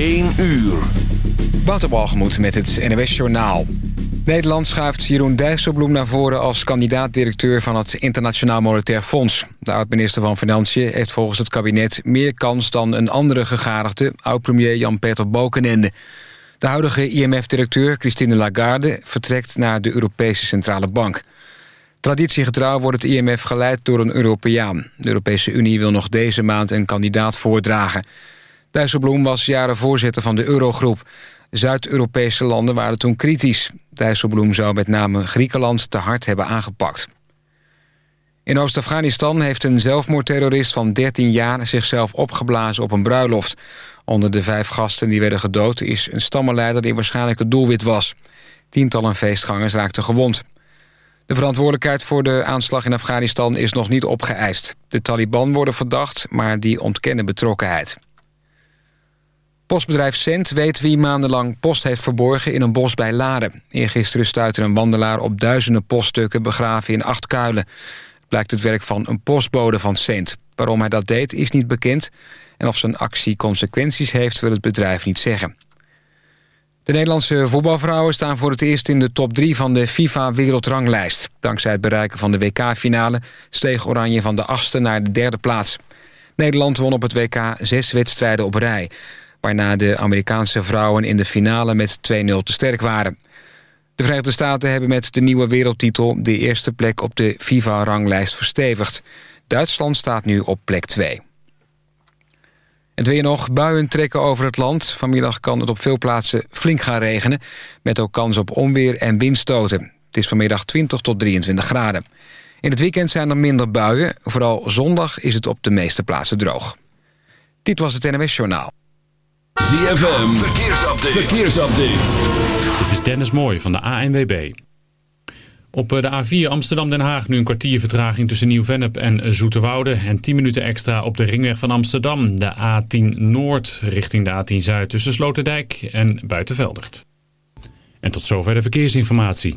1 uur. Wouter met het NWS Journaal. Nederland schuift Jeroen Dijsselbloem naar voren... als kandidaat-directeur van het Internationaal Monetair Fonds. De oud-minister van Financiën heeft volgens het kabinet... meer kans dan een andere gegadigde, oud-premier Jan-Peter Balkenende. De huidige IMF-directeur Christine Lagarde... vertrekt naar de Europese Centrale Bank. Traditiegetrouw wordt het IMF geleid door een Europeaan. De Europese Unie wil nog deze maand een kandidaat voordragen... Dijsselbloem was jaren voorzitter van de Eurogroep. Zuid-Europese landen waren toen kritisch. Dijsselbloem zou met name Griekenland te hard hebben aangepakt. In Oost-Afghanistan heeft een zelfmoordterrorist van 13 jaar... zichzelf opgeblazen op een bruiloft. Onder de vijf gasten die werden gedood... is een stammenleider die waarschijnlijk het doelwit was. Tientallen feestgangers raakten gewond. De verantwoordelijkheid voor de aanslag in Afghanistan is nog niet opgeëist. De Taliban worden verdacht, maar die ontkennen betrokkenheid. Postbedrijf Cent weet wie maandenlang post heeft verborgen in een bos bij Laren. Eergisteren stuitte een wandelaar op duizenden poststukken begraven in acht kuilen. Het blijkt het werk van een postbode van Cent. Waarom hij dat deed is niet bekend. En of zijn actie consequenties heeft wil het bedrijf niet zeggen. De Nederlandse voetbalvrouwen staan voor het eerst in de top 3 van de FIFA-wereldranglijst. Dankzij het bereiken van de WK-finale steeg Oranje van de achtste naar de derde plaats. Nederland won op het WK zes wedstrijden op rij waarna de Amerikaanse vrouwen in de finale met 2-0 te sterk waren. De Verenigde Staten hebben met de nieuwe wereldtitel... de eerste plek op de FIFA-ranglijst verstevigd. Duitsland staat nu op plek 2. Het weer nog, buien trekken over het land. Vanmiddag kan het op veel plaatsen flink gaan regenen... met ook kans op onweer en windstoten. Het is vanmiddag 20 tot 23 graden. In het weekend zijn er minder buien. Vooral zondag is het op de meeste plaatsen droog. Dit was het NMS Journaal. ZFM, verkeersupdate. verkeersupdate. Dit is Dennis Mooij van de ANWB. Op eh, de A4 Amsterdam-Den Haag nu een kwartier vertraging tussen Nieuw-Vennep en Zoeterwoude. En 10 minuten extra op de ringweg van Amsterdam. De A10 Noord richting de A10 Zuid tussen Sloterdijk en Buitenveldert. En tot zover de verkeersinformatie.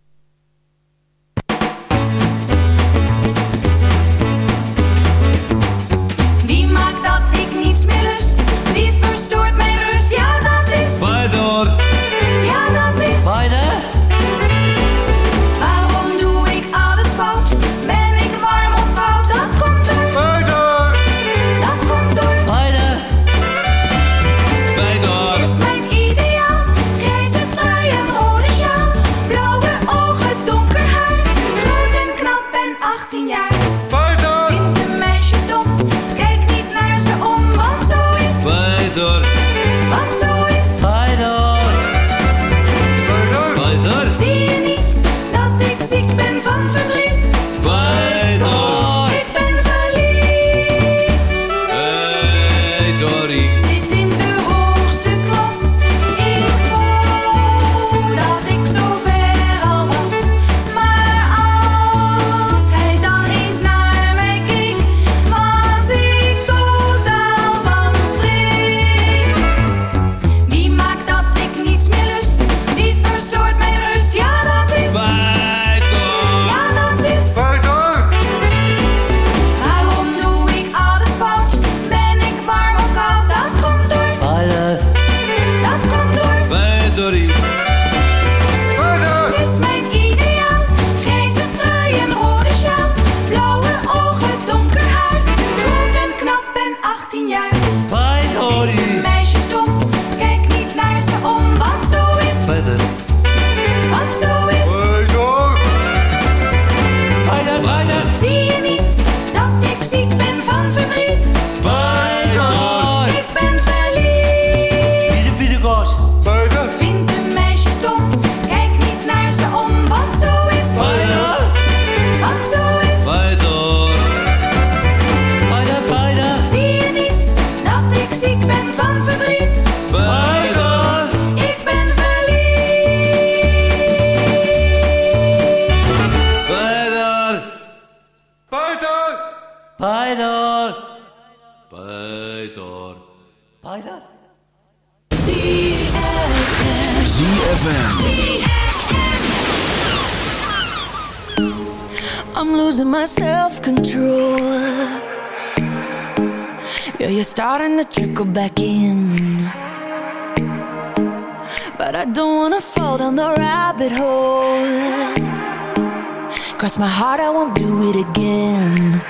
cross my heart, I won't do it again.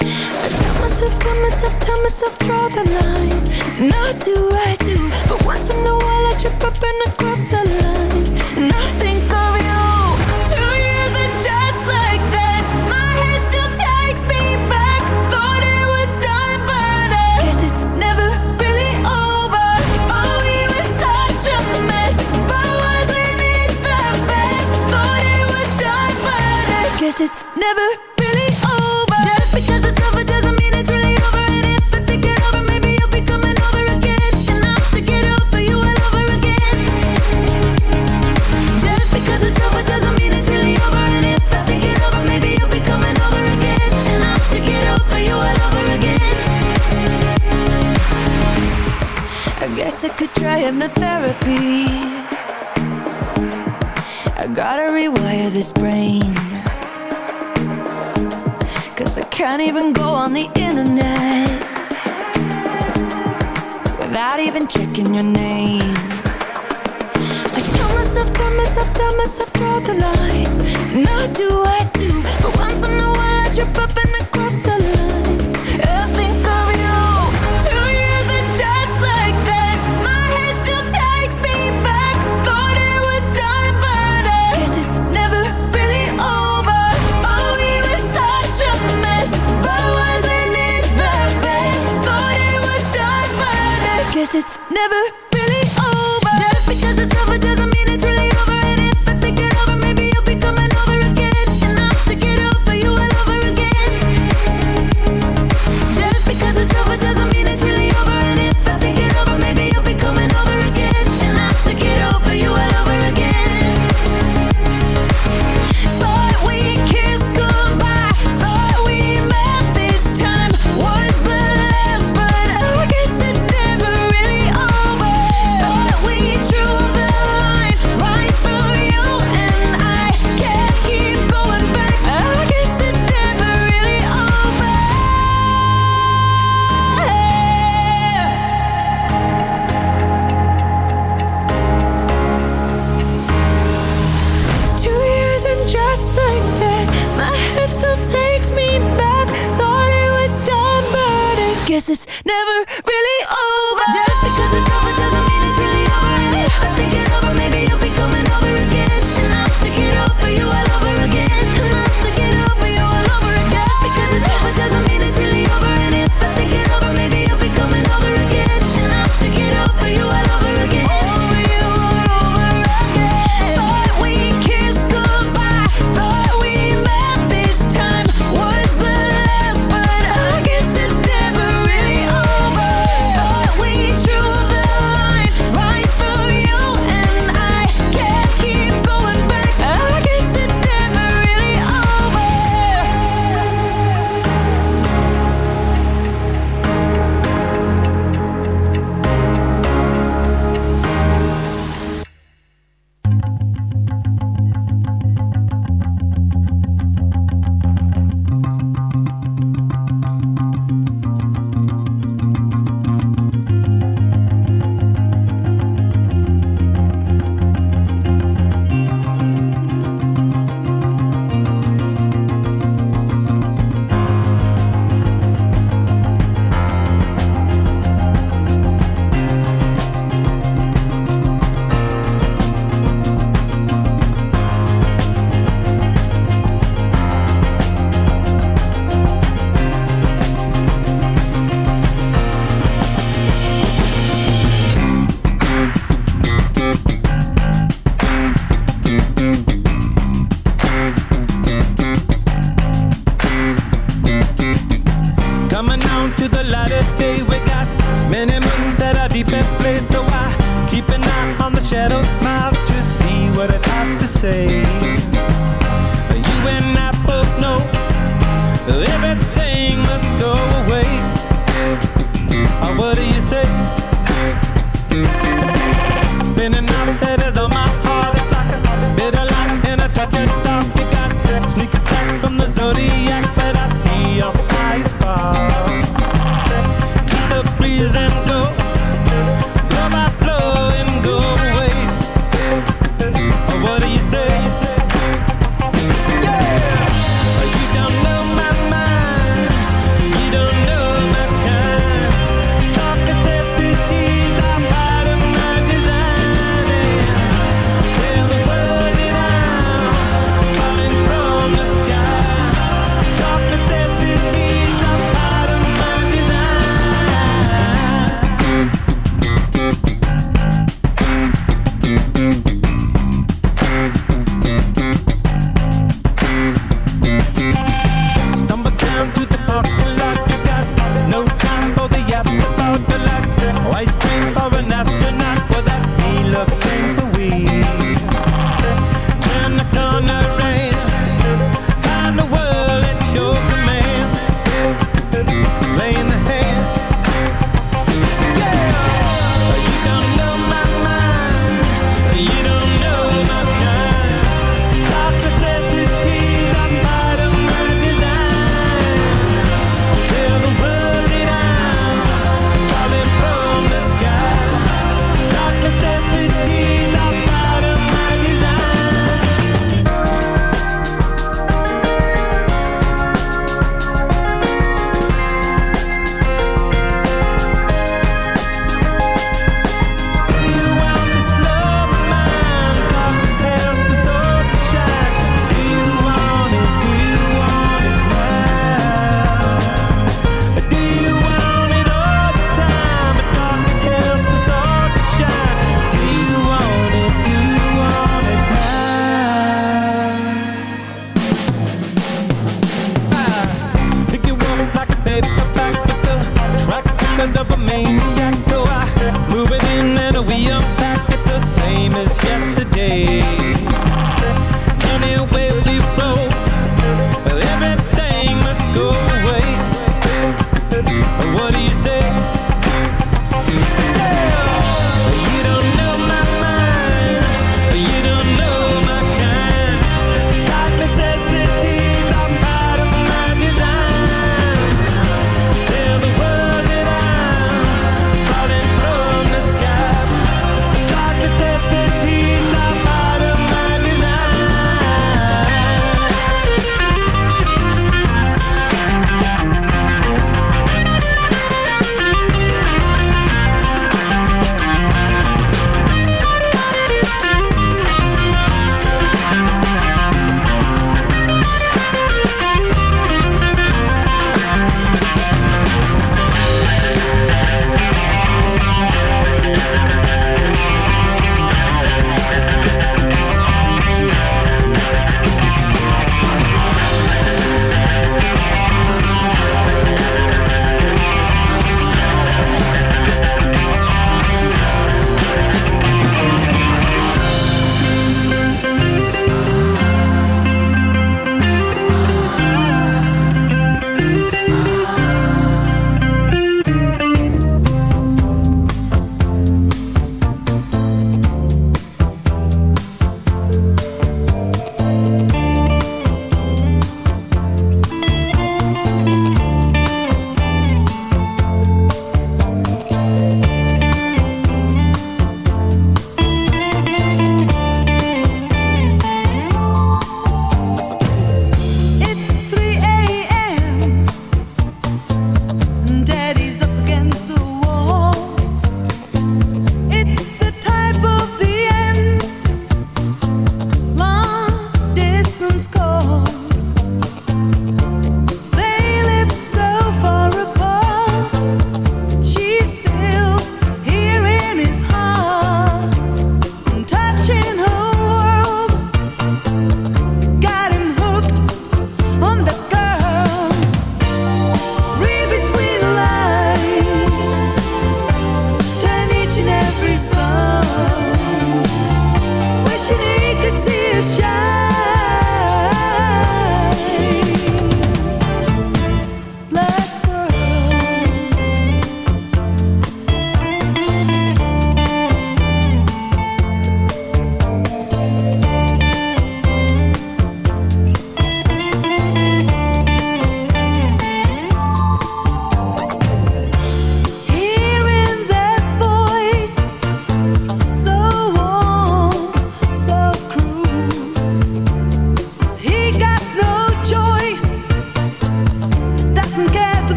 I tell myself, tell myself, tell myself, draw the line. not do, I do. But once in a while, I trip up and I cross the line. And could try hypnotherapy. I gotta rewire this brain. Cause I can't even go on the internet without even checking your name. I tell myself, tell myself, tell myself, draw the line. And I do, I do. But once in a while, I trip up and.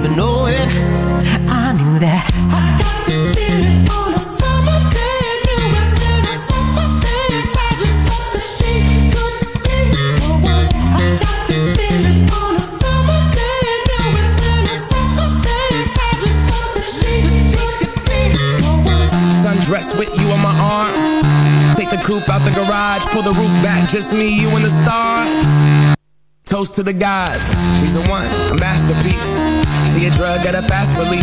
Even know it. I knew that. I got this feeling on a summer day, knew it when I saw her face. I just thought that she could be the one. I got this feeling on a summer day, knew it when I saw her face. I just thought that she could be the one. Sundress with you on my arm. Take the coupe out the garage, pull the roof back, just me, you and the stars. Toast to the gods, she's a one, a masterpiece. A drug at a fast release.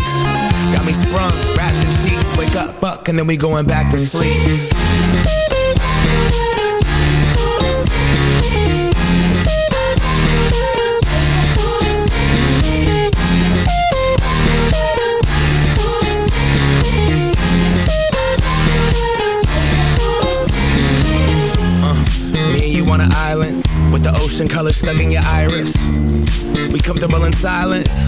Got me sprung, wrapped in sheets. Wake up, fuck, and then we going back to sleep. Uh, me and you on an island with the ocean color stuck in your iris. We comfortable in silence,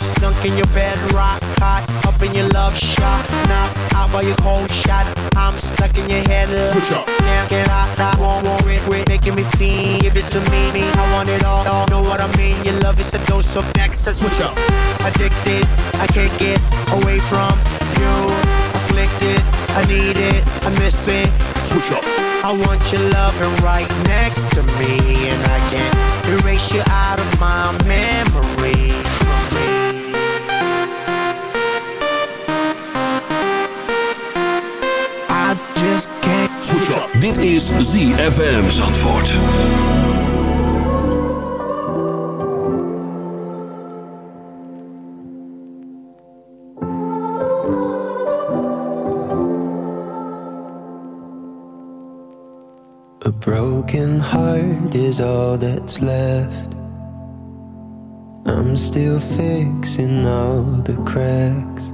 Sunk in your bed, rock hot, up in your love shot. Now out by your cold shot. I'm stuck in your head. Switch up. Can't get out, I won't worry, quit making me feel. Give it to me, me. I want it all, all. Know what I mean? Your love is a dose of next. Switch up. Addicted, I can't get away from you. Afflicted, I need it, I miss it. Switch up. I want your loving right next to me, and I can't erase you out of my memory. Dit is ZFM Zandvoort. A broken heart is all that's left. I'm still fixing all the cracks.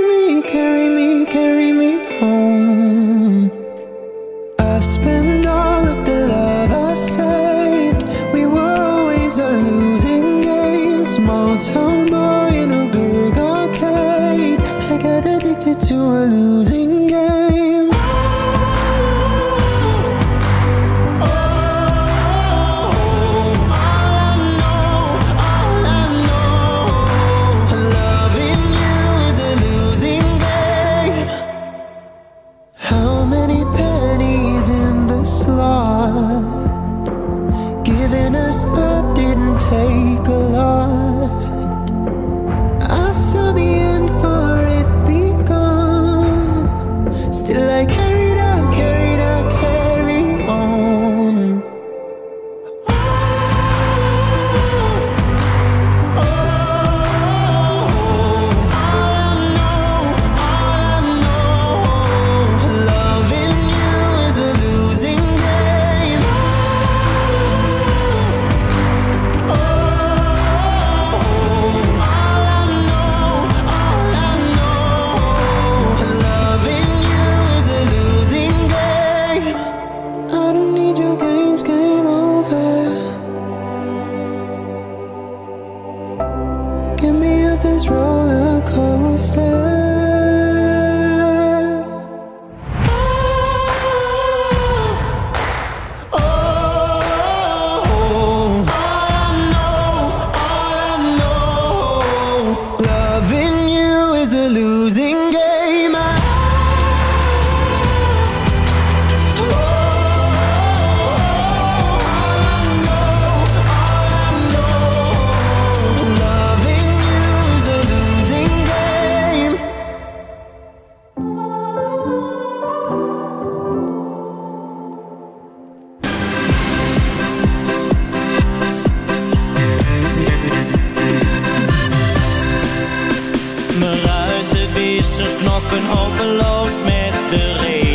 hopeloos met de regen.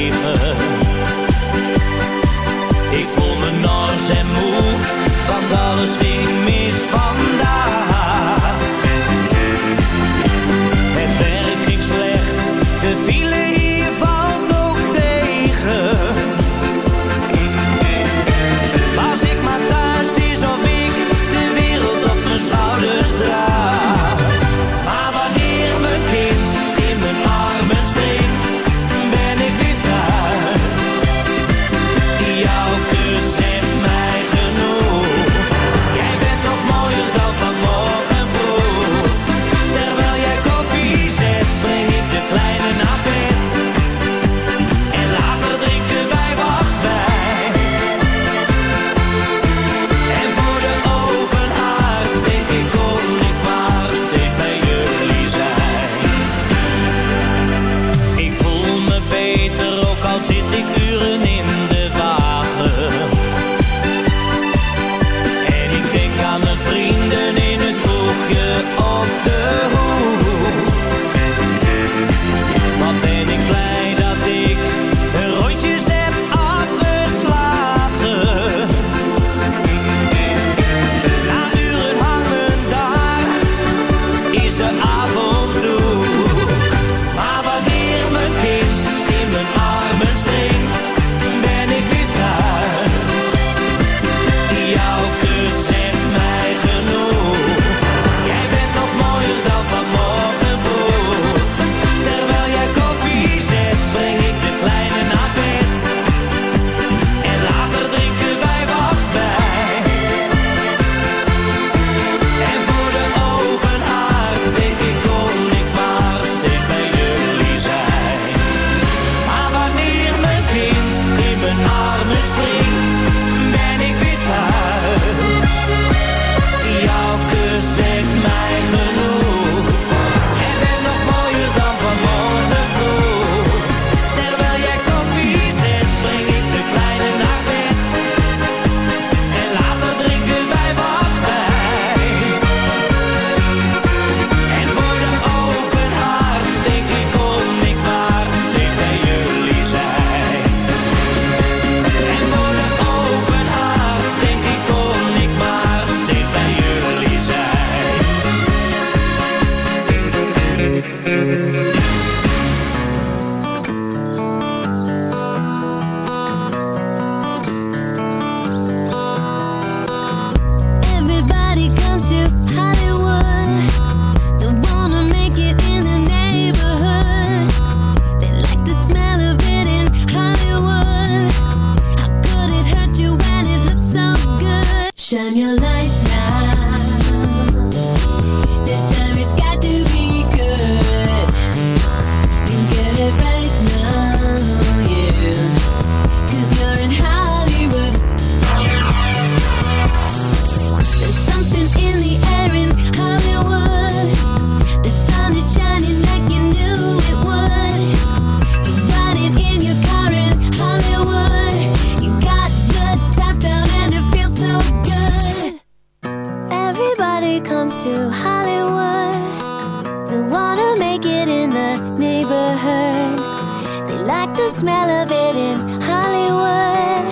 the smell of it in Hollywood.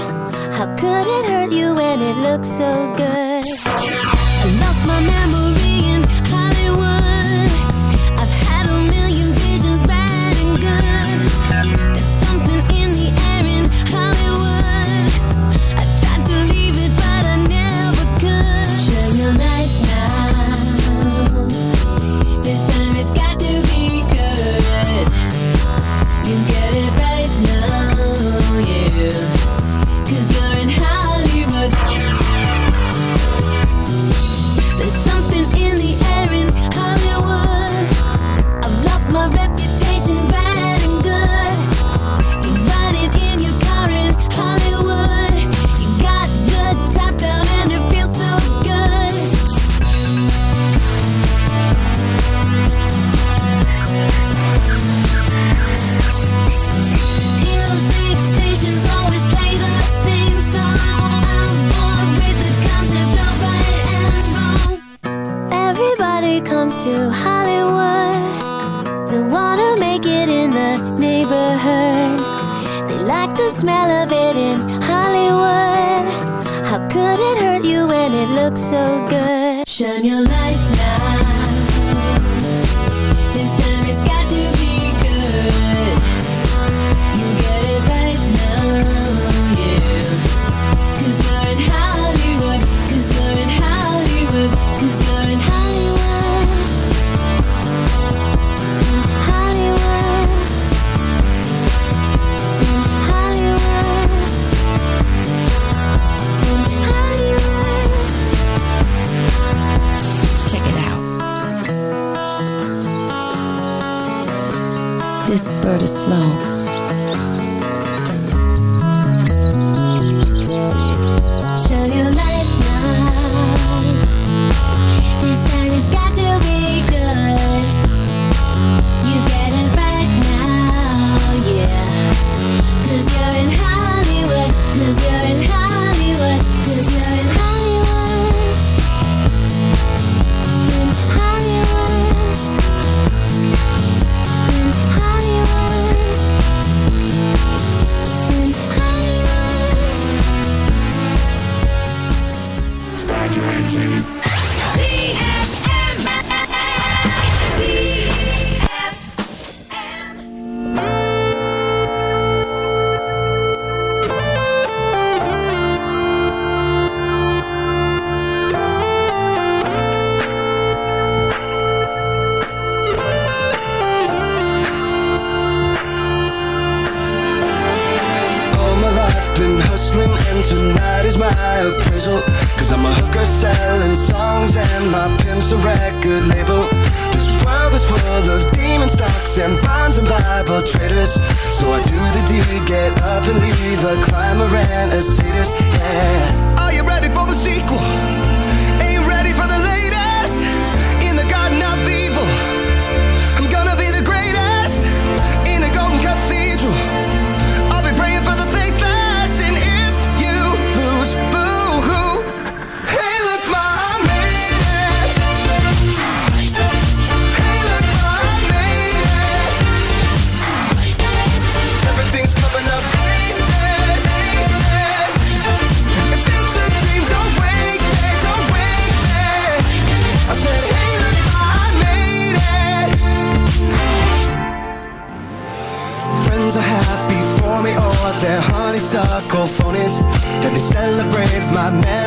How could it hurt you when it looks so good? bird is flown.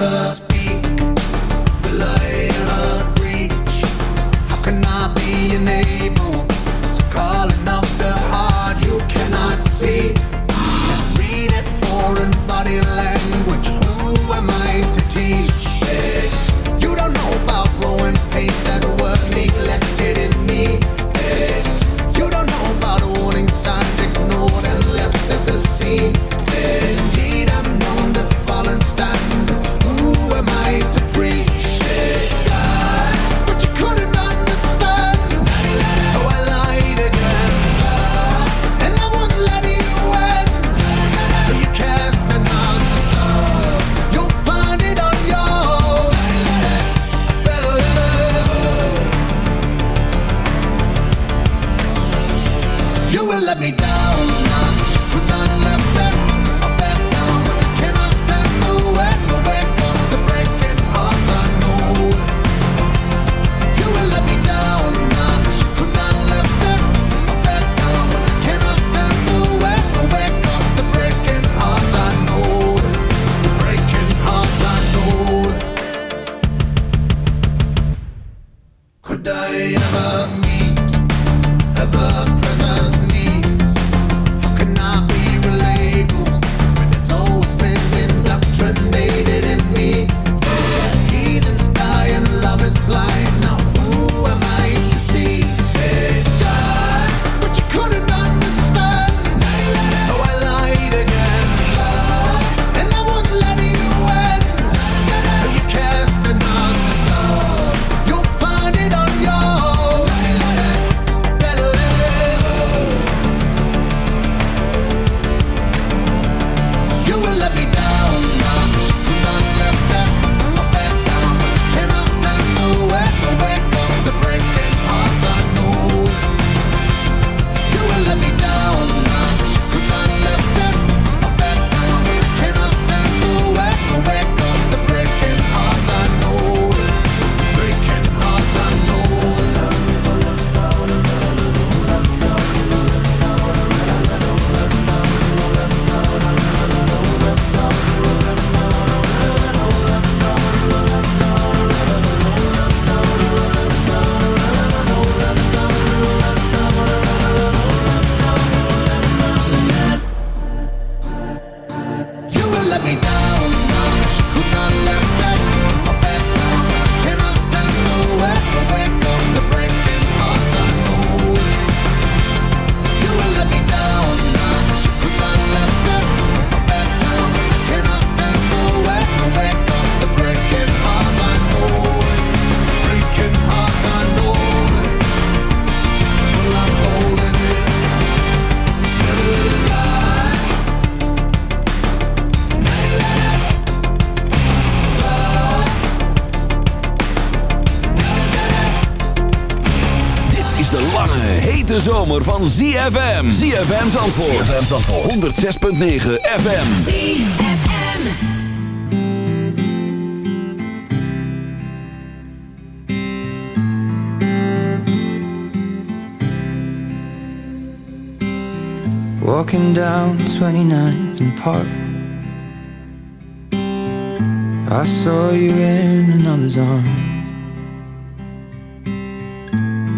never hete zomer van ZFM. ZFM Zandvoort. ZFM Zandvoort. 106.9 FM. ZFM. Walking down 29th and Park I saw you in another's arms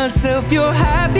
myself you're happy.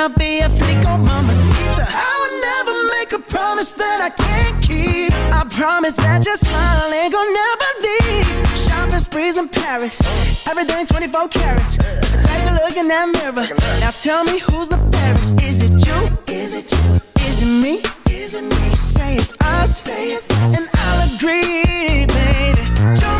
I be a flick on mama sister? I would never make a promise that I can't keep. I promise that your smile ain't gonna never leave. Shopping sprees in Paris, everything 24 carats. Take a look in that mirror. Now tell me who's the fairest? Is it you? Is it you? Is it me? Is it me? You say it's us, say it's us. and I'll agree, baby.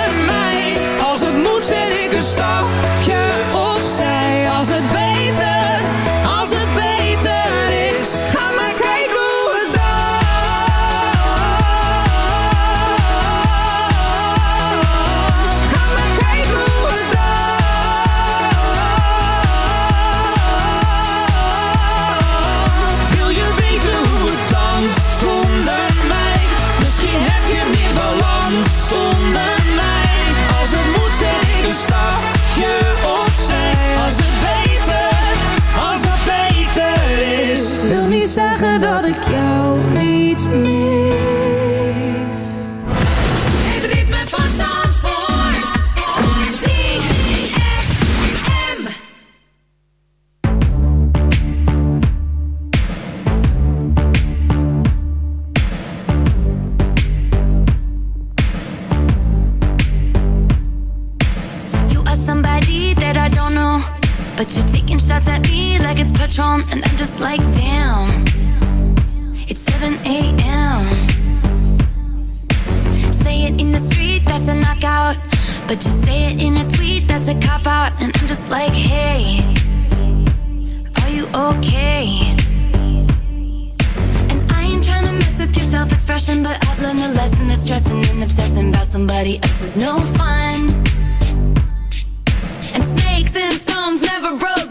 stop. A cop out. And I'm just like, hey, are you okay? And I ain't trying to mess with your self expression. But I've learned a lesson that stressing and obsessing about somebody else is no fun. And snakes and stones never broke